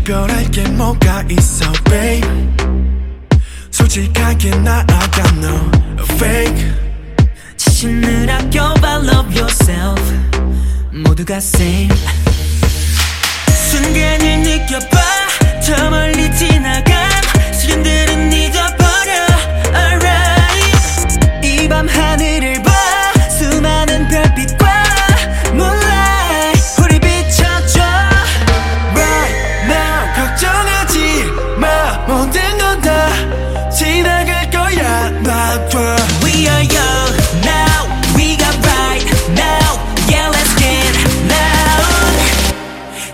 특별할 게 뭐가 있어 babe? 솔직하게 나 I got no fake. 자신을 아껴봐 love yourself. 모두가 same. 순간을 느껴봐. 저 멀리 지나간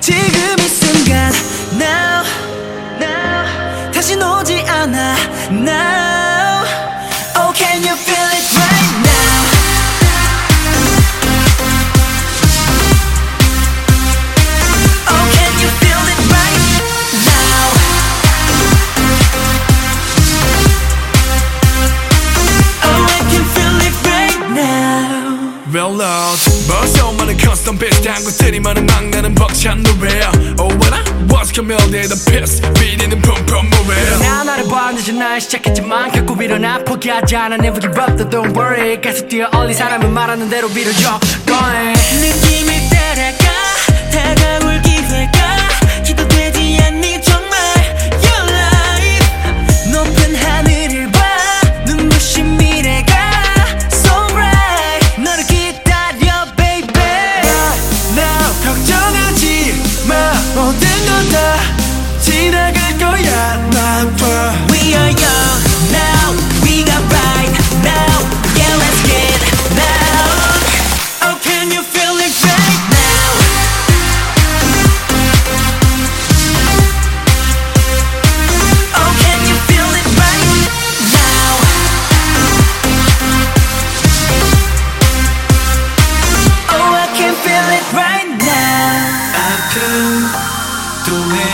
지금 이 순간 now now 다시 오지 않아 now oh can you feel it right now oh can you feel it right now oh I can feel it right now Well Lord 벌써 custom 비슷한 것들이 많은 막나는 벅찬 노래야. Oh what I was committed the piss 비리는 뿜뿜 노래야 나 나를 봐 늦은 날 시작했지만 결국 일어나 포기하지 않아. Never give up though don't worry. 계속 뛰어 올리 사람은 말하는 대로 빌어줘. Going 느 지나갈 거야 놔둬 We are young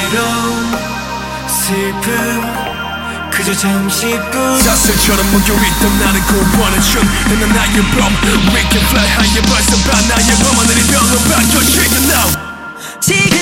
외로움 슬픔. 그저 잠시뿐. 사슬처럼 묶여있던 나를 구원해준 난 나의 밤. We can fly higher 벌써 반 나의 밤 하늘이 별로 바뀌어 Shake it now. 지금